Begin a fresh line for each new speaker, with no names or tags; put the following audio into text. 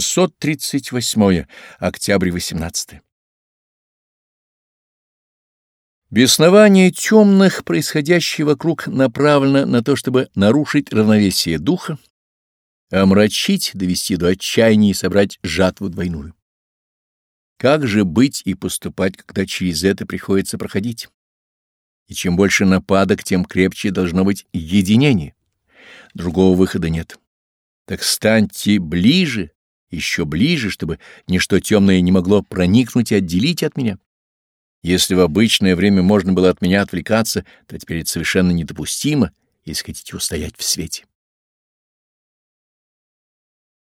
638. Октябрь 18. Беснование темных, происходящее вокруг, направлено на то, чтобы нарушить равновесие духа, омрачить, довести до отчаяния и собрать жатву двойную. Как же быть и поступать, когда через это приходится проходить? И чем больше нападок, тем крепче должно быть единение. Другого выхода нет. Так станьте ближе, еще ближе, чтобы ничто темное не могло проникнуть и отделить от меня. Если в обычное время можно было от меня отвлекаться, то теперь это совершенно недопустимо, если хотите устоять в свете.